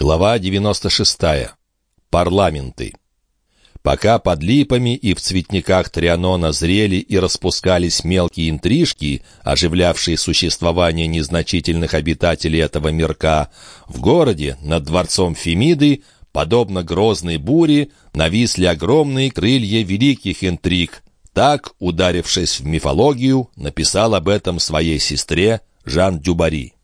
Глава 96. Парламенты. Пока под липами и в цветниках Трианона зрели и распускались мелкие интрижки, оживлявшие существование незначительных обитателей этого мирка, в городе, над дворцом Фемиды, подобно грозной буре, нависли огромные крылья великих интриг. Так, ударившись в мифологию, написал об этом своей сестре Жан Дюбари.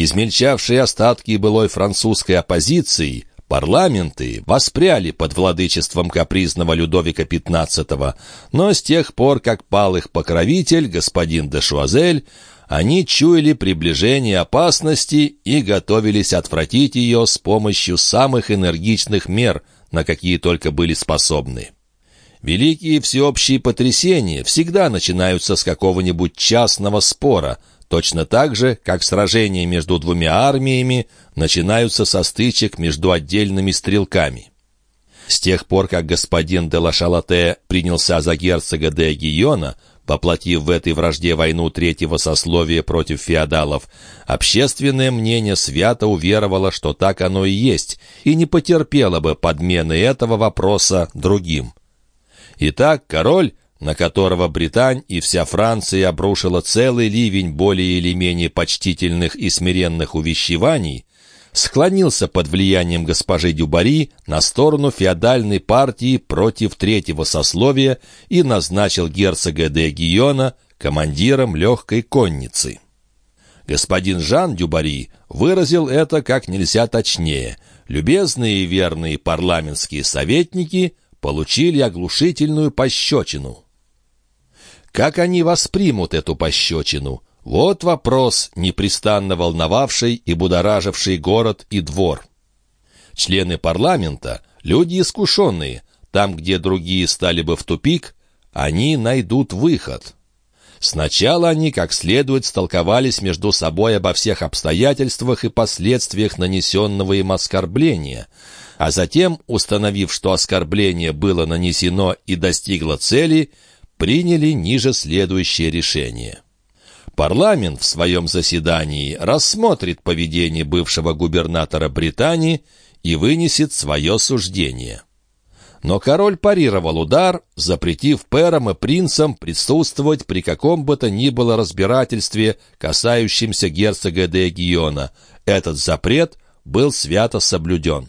Измельчавшие остатки былой французской оппозиции, парламенты воспряли под владычеством капризного Людовика XV, но с тех пор, как пал их покровитель, господин де Шуазель, они чуяли приближение опасности и готовились отвратить ее с помощью самых энергичных мер, на какие только были способны. Великие всеобщие потрясения всегда начинаются с какого-нибудь частного спора – точно так же, как сражения между двумя армиями начинаются со стычек между отдельными стрелками. С тех пор, как господин де Лашалате принялся за герцога де Гиона, поплатив в этой вражде войну третьего сословия против феодалов, общественное мнение свято уверовало, что так оно и есть, и не потерпело бы подмены этого вопроса другим. Итак, король на которого Британь и вся Франция обрушила целый ливень более или менее почтительных и смиренных увещеваний, склонился под влиянием госпожи Дюбари на сторону феодальной партии против третьего сословия и назначил герцога де Гиона командиром легкой конницы. Господин Жан Дюбари выразил это как нельзя точнее. Любезные и верные парламентские советники получили оглушительную пощечину. Как они воспримут эту пощечину? Вот вопрос, непрестанно волновавший и будораживший город и двор. Члены парламента — люди искушенные. Там, где другие стали бы в тупик, они найдут выход. Сначала они как следует столковались между собой обо всех обстоятельствах и последствиях нанесенного им оскорбления, а затем, установив, что оскорбление было нанесено и достигло цели, приняли ниже следующее решение. Парламент в своем заседании рассмотрит поведение бывшего губернатора Британии и вынесет свое суждение. Но король парировал удар, запретив пэрам и принцам присутствовать при каком бы то ни было разбирательстве, касающемся герцога де Гиона. Этот запрет был свято соблюден.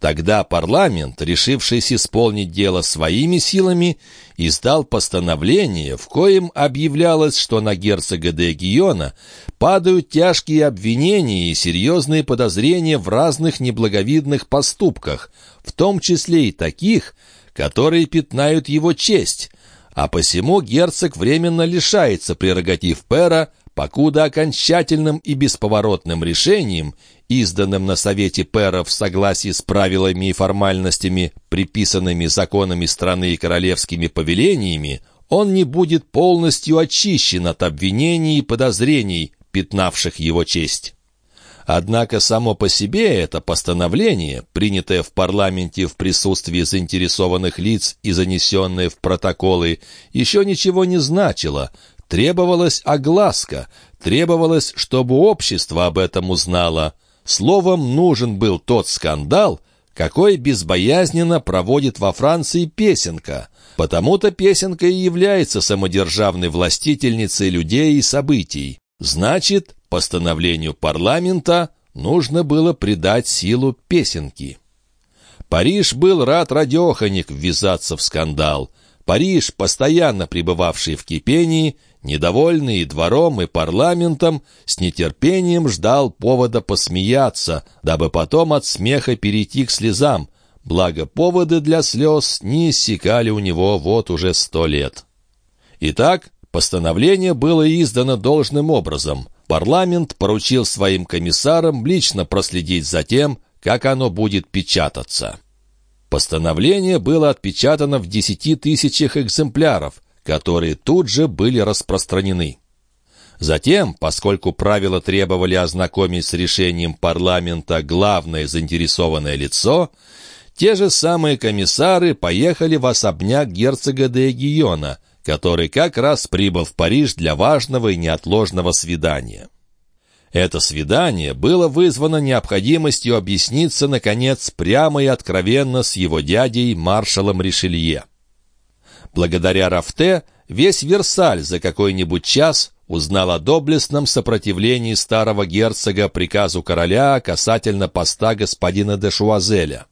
Тогда парламент, решившись исполнить дело своими силами, издал постановление, в коем объявлялось, что на герцога де Гиона падают тяжкие обвинения и серьезные подозрения в разных неблаговидных поступках, в том числе и таких, которые пятнают его честь, а посему герцог временно лишается прерогатив пера, покуда окончательным и бесповоротным решением изданным на Совете Пэра в согласии с правилами и формальностями, приписанными законами страны и королевскими повелениями, он не будет полностью очищен от обвинений и подозрений, пятнавших его честь. Однако само по себе это постановление, принятое в парламенте в присутствии заинтересованных лиц и занесенное в протоколы, еще ничего не значило. Требовалась огласка, требовалось, чтобы общество об этом узнало – Словом, нужен был тот скандал, какой безбоязненно проводит во Франции песенка. Потому-то песенка и является самодержавной властительницей людей и событий. Значит, постановлению парламента нужно было придать силу песенки. Париж был рад радеханик ввязаться в скандал. Париж, постоянно пребывавший в кипении, недовольный и двором, и парламентом, с нетерпением ждал повода посмеяться, дабы потом от смеха перейти к слезам, благо поводы для слез не иссякали у него вот уже сто лет. Итак, постановление было издано должным образом. Парламент поручил своим комиссарам лично проследить за тем, как оно будет печататься. Постановление было отпечатано в десяти тысячах экземпляров – которые тут же были распространены. Затем, поскольку правила требовали ознакомить с решением парламента главное заинтересованное лицо, те же самые комиссары поехали в особняк герцога де Гиона, который как раз прибыл в Париж для важного и неотложного свидания. Это свидание было вызвано необходимостью объясниться, наконец, прямо и откровенно с его дядей, маршалом Ришелье. Благодаря Рафте весь Версаль за какой-нибудь час узнал о доблестном сопротивлении старого герцога приказу короля касательно поста господина де Шуазеля.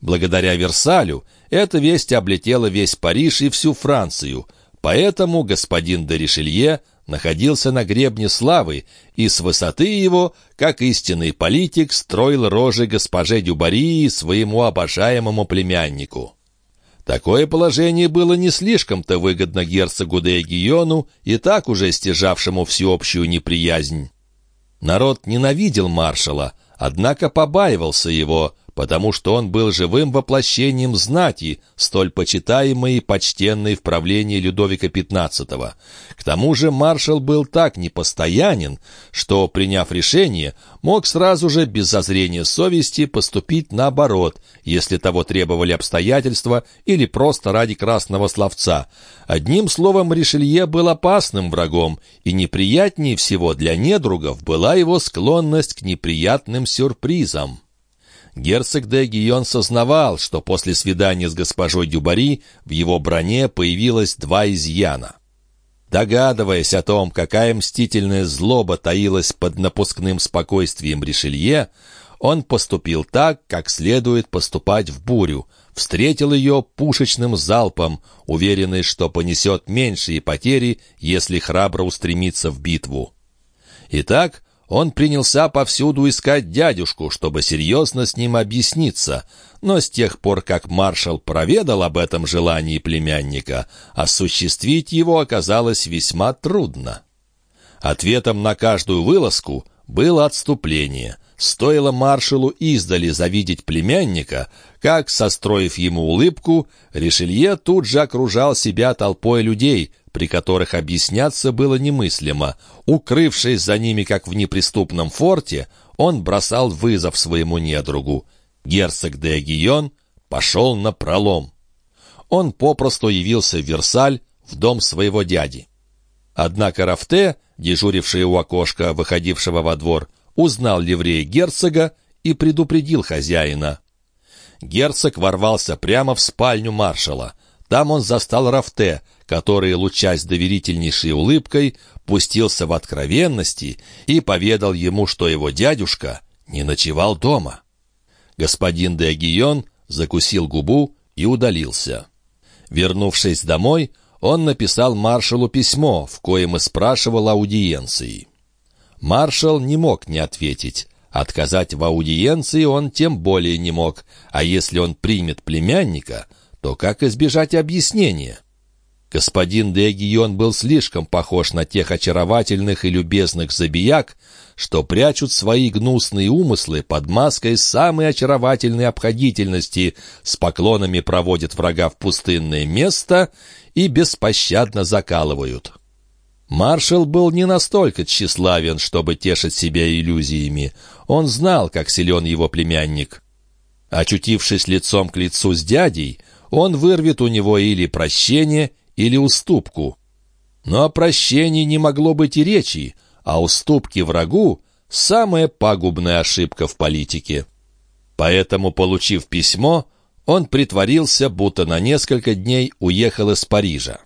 Благодаря Версалю эта весть облетела весь Париж и всю Францию, поэтому господин де Ришелье находился на гребне славы и с высоты его, как истинный политик, строил рожи госпоже Дюбари своему обожаемому племяннику. Такое положение было не слишком-то выгодно герцогу де Эгиону и так уже стяжавшему всеобщую неприязнь. Народ ненавидел маршала, однако побаивался его, потому что он был живым воплощением знати, столь почитаемой и почтенной в правлении Людовика XV. К тому же маршал был так непостоянен, что, приняв решение, мог сразу же, без зазрения совести, поступить наоборот, если того требовали обстоятельства или просто ради красного словца. Одним словом, Ришелье был опасным врагом, и неприятнее всего для недругов была его склонность к неприятным сюрпризам. Герцог де Гион сознавал, что после свидания с госпожой Дюбари в его броне появилось два изъяна. Догадываясь о том, какая мстительная злоба таилась под напускным спокойствием Ришелье, он поступил так, как следует поступать в бурю, встретил ее пушечным залпом, уверенный, что понесет меньшие потери, если храбро устремиться в битву. Итак, он принялся повсюду искать дядюшку, чтобы серьезно с ним объясниться, но с тех пор, как маршал проведал об этом желании племянника, осуществить его оказалось весьма трудно. Ответом на каждую вылазку было отступление. Стоило маршалу издали завидеть племянника, как, состроив ему улыбку, Ришелье тут же окружал себя толпой людей, при которых объясняться было немыслимо. Укрывшись за ними, как в неприступном форте, он бросал вызов своему недругу. Герцог де Гион пошел на пролом. Он попросту явился в Версаль, в дом своего дяди. Однако Рафте, дежуривший у окошка, выходившего во двор, узнал ливрея герцога и предупредил хозяина. Герцог ворвался прямо в спальню маршала. Там он застал Рафте, который, лучась доверительнейшей улыбкой, пустился в откровенности и поведал ему, что его дядюшка не ночевал дома. Господин де Гион закусил губу и удалился. Вернувшись домой, он написал маршалу письмо, в коем и спрашивал аудиенции. Маршал не мог не ответить. Отказать в аудиенции он тем более не мог, а если он примет племянника, то как избежать объяснения? Господин де Гион был слишком похож на тех очаровательных и любезных забияк, что прячут свои гнусные умыслы под маской самой очаровательной обходительности, с поклонами проводят врага в пустынное место и беспощадно закалывают. Маршал был не настолько тщеславен, чтобы тешить себя иллюзиями. Он знал, как силен его племянник. Очутившись лицом к лицу с дядей, он вырвет у него или прощение, или уступку. Но о прощении не могло быть и речи, а уступки врагу — самая пагубная ошибка в политике. Поэтому, получив письмо, он притворился, будто на несколько дней уехал из Парижа.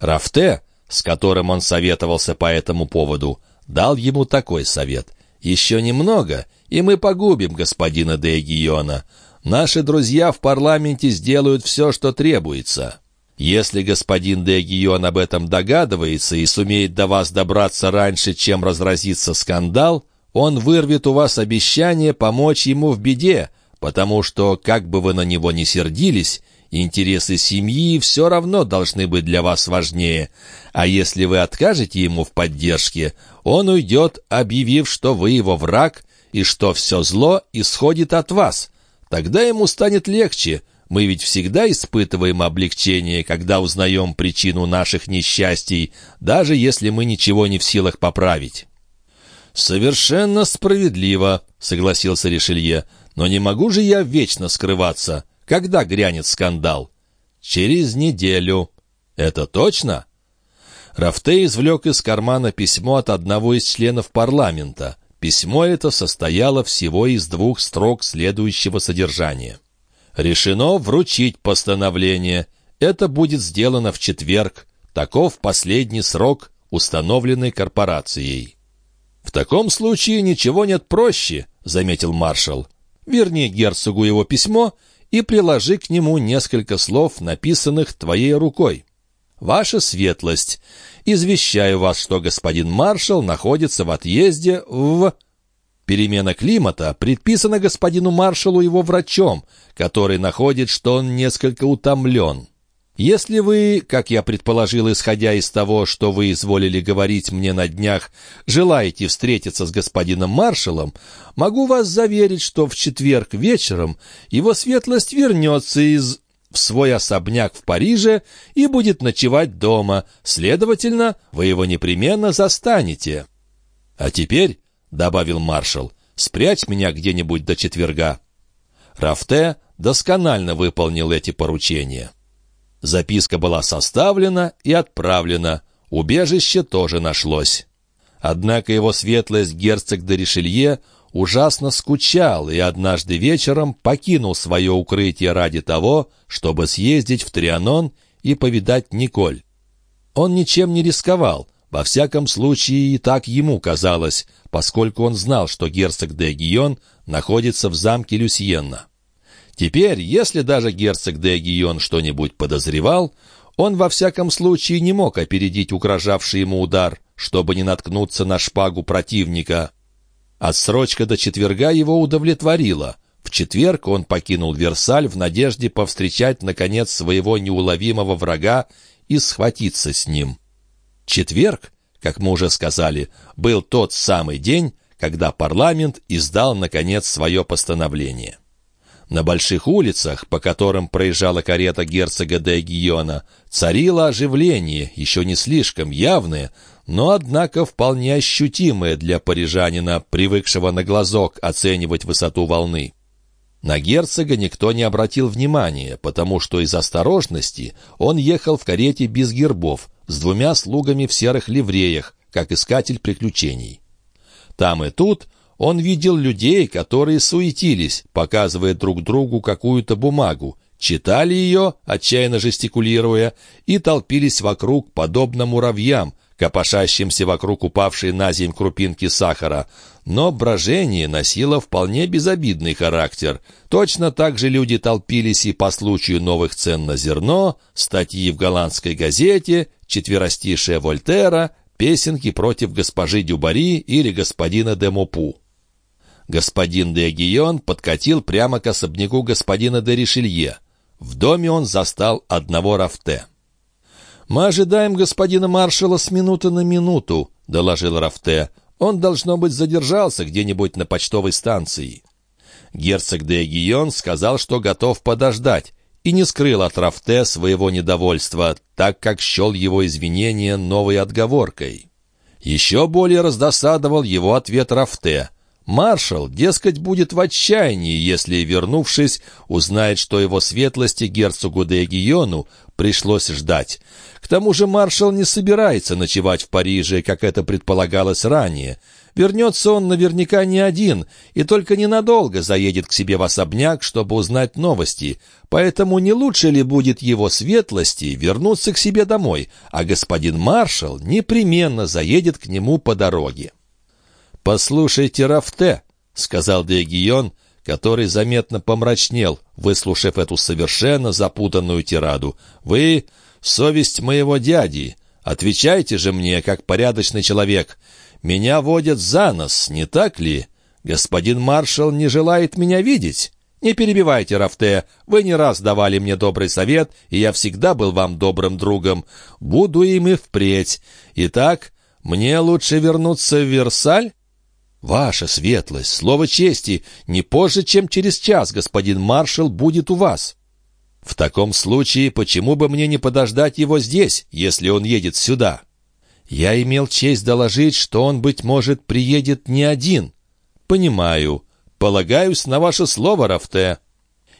Рафте, с которым он советовался по этому поводу, дал ему такой совет. «Еще немного, и мы погубим господина де Гиона. Наши друзья в парламенте сделают все, что требуется». Если господин де Гион об этом догадывается и сумеет до вас добраться раньше, чем разразится скандал, он вырвет у вас обещание помочь ему в беде, потому что, как бы вы на него ни сердились, интересы семьи все равно должны быть для вас важнее. А если вы откажете ему в поддержке, он уйдет, объявив, что вы его враг и что все зло исходит от вас. Тогда ему станет легче — мы ведь всегда испытываем облегчение, когда узнаем причину наших несчастий, даже если мы ничего не в силах поправить». «Совершенно справедливо», — согласился Ришелье. «Но не могу же я вечно скрываться. Когда грянет скандал?» «Через неделю». «Это точно?» Рафте извлек из кармана письмо от одного из членов парламента. Письмо это состояло всего из двух строк следующего содержания. «Решено вручить постановление. Это будет сделано в четверг. Таков последний срок, установленный корпорацией». «В таком случае ничего нет проще», — заметил маршал. «Верни герцогу его письмо и приложи к нему несколько слов, написанных твоей рукой. Ваша светлость, извещаю вас, что господин маршал находится в отъезде в... Перемена климата предписана господину маршалу его врачом, который находит, что он несколько утомлен. Если вы, как я предположил, исходя из того, что вы изволили говорить мне на днях, желаете встретиться с господином маршалом, могу вас заверить, что в четверг вечером его светлость вернется из в свой особняк в Париже и будет ночевать дома. Следовательно, вы его непременно застанете. А теперь, — добавил маршал, — спрячь меня где-нибудь до четверга. Рафте досконально выполнил эти поручения. Записка была составлена и отправлена. Убежище тоже нашлось. Однако его светлость герцог де Ришелье ужасно скучал и однажды вечером покинул свое укрытие ради того, чтобы съездить в Трианон и повидать Николь. Он ничем не рисковал, во всяком случае и так ему казалось, поскольку он знал, что герцог де Гион находится в замке Люсьенна. Теперь, если даже герцог де Гион что-нибудь подозревал, он во всяком случае не мог опередить угрожавший ему удар, чтобы не наткнуться на шпагу противника. Отсрочка до четверга его удовлетворила. В четверг он покинул Версаль в надежде повстречать, наконец, своего неуловимого врага и схватиться с ним. Четверг, как мы уже сказали, был тот самый день, когда парламент издал, наконец, свое постановление. На больших улицах, по которым проезжала карета герцога де Гиона, царило оживление, еще не слишком явное, но, однако, вполне ощутимое для парижанина, привыкшего на глазок оценивать высоту волны. На герцога никто не обратил внимания, потому что из осторожности он ехал в карете без гербов, с двумя слугами в серых ливреях, как искатель приключений. Там и тут он видел людей, которые суетились, показывая друг другу какую-то бумагу, читали ее, отчаянно жестикулируя, и толпились вокруг, подобно муравьям, копошащимся вокруг упавшей на земь крупинки сахара. Но брожение носило вполне безобидный характер. Точно так же люди толпились и по случаю новых цен на зерно, статьи в голландской газете, четверостишие Вольтера, песенки против госпожи Дюбари или господина де Мопу. Господин де Гион подкатил прямо к особняку господина де Ришелье. В доме он застал одного рафте. «Мы ожидаем господина маршала с минуты на минуту», — доложил Рафте. «Он, должно быть, задержался где-нибудь на почтовой станции». Герцог де Гион сказал, что готов подождать, и не скрыл от Рафте своего недовольства, так как счел его извинения новой отговоркой. Еще более раздосадовал его ответ Рафте — Маршал, дескать, будет в отчаянии, если, вернувшись, узнает, что его светлости герцогу де Гиону пришлось ждать. К тому же маршал не собирается ночевать в Париже, как это предполагалось ранее. Вернется он наверняка не один, и только ненадолго заедет к себе в особняк, чтобы узнать новости. Поэтому не лучше ли будет его светлости вернуться к себе домой, а господин маршал непременно заедет к нему по дороге. «Послушайте Рафте», — сказал Дегион, который заметно помрачнел, выслушав эту совершенно запутанную тираду. «Вы — совесть моего дяди. Отвечайте же мне, как порядочный человек. Меня водят за нос, не так ли? Господин маршал не желает меня видеть». «Не перебивайте, Рафте. Вы не раз давали мне добрый совет, и я всегда был вам добрым другом. Буду им и впредь. Итак, мне лучше вернуться в Версаль?» «Ваша светлость, слово чести, не позже, чем через час господин маршал будет у вас». «В таком случае, почему бы мне не подождать его здесь, если он едет сюда?» «Я имел честь доложить, что он, быть может, приедет не один». «Понимаю. Полагаюсь на ваше слово, Рафте».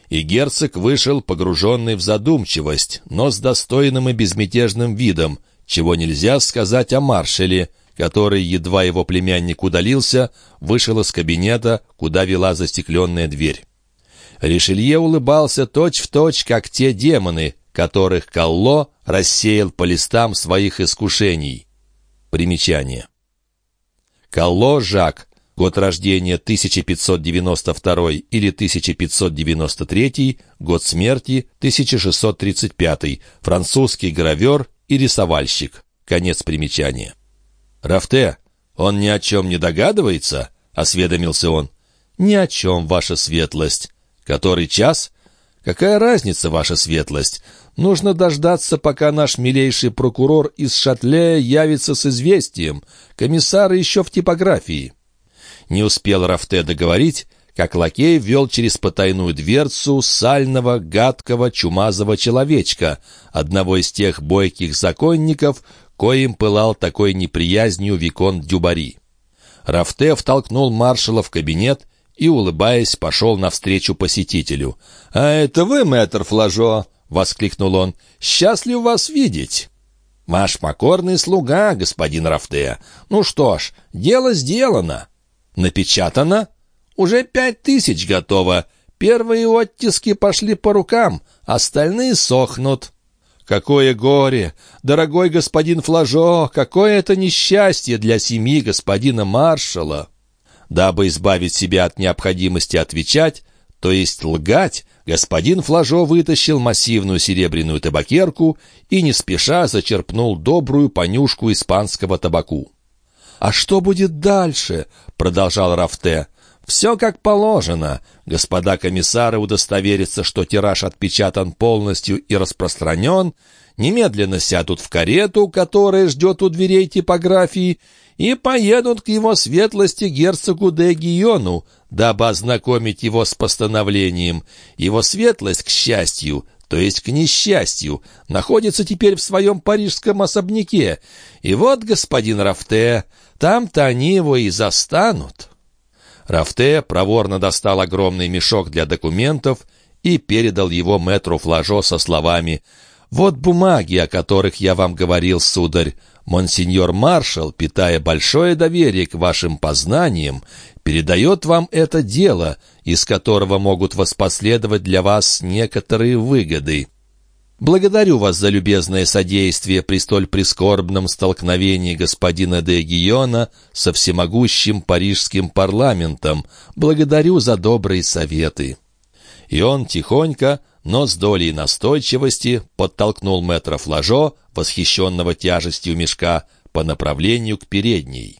И герцог вышел, погруженный в задумчивость, но с достойным и безмятежным видом, чего нельзя сказать о маршале, который, едва его племянник удалился, вышел из кабинета, куда вела застекленная дверь. Ришелье улыбался точь-в-точь, точь, как те демоны, которых Калло рассеял по листам своих искушений. Примечание. Калло Жак, год рождения 1592 или 1593, год смерти 1635, французский гравер и рисовальщик. Конец примечания. «Рафте, он ни о чем не догадывается?» — осведомился он. «Ни о чем, ваша светлость. Который час? Какая разница, ваша светлость? Нужно дождаться, пока наш милейший прокурор из Шатлея явится с известием. Комиссар еще в типографии». Не успел Рафте договорить, как лакей ввел через потайную дверцу сального, гадкого, чумазого человечка, одного из тех бойких законников, коим пылал такой неприязнью Викон Дюбари. Рафте втолкнул маршала в кабинет и, улыбаясь, пошел навстречу посетителю. «А это вы, мэтр Флажо!» — воскликнул он. «Счастлив вас видеть!» «Ваш покорный слуга, господин Рафте. Ну что ж, дело сделано. Напечатано? Уже пять тысяч готово. Первые оттиски пошли по рукам, остальные сохнут». Какое горе! Дорогой господин Флажо, какое это несчастье для семьи господина маршала!» Дабы избавить себя от необходимости отвечать, то есть лгать, господин Флажо вытащил массивную серебряную табакерку и не спеша зачерпнул добрую понюшку испанского табаку. «А что будет дальше?» — продолжал Рафте. «Все как положено. Господа комиссары удостоверятся, что тираж отпечатан полностью и распространен, немедленно сядут в карету, которая ждет у дверей типографии, и поедут к его светлости герцогу де Гиону, дабы ознакомить его с постановлением. Его светлость, к счастью, то есть к несчастью, находится теперь в своем парижском особняке. И вот, господин Рафте, там-то они его и застанут». Рафте проворно достал огромный мешок для документов и передал его мэтру Флажо со словами «Вот бумаги, о которых я вам говорил, сударь. Монсеньор маршал, питая большое доверие к вашим познаниям, передает вам это дело, из которого могут воспоследовать для вас некоторые выгоды». Благодарю вас за любезное содействие при столь прискорбном столкновении господина де Гиона со всемогущим парижским парламентом. Благодарю за добрые советы». И он тихонько, но с долей настойчивости подтолкнул мэтра Флажо, восхищенного тяжестью мешка, по направлению к передней.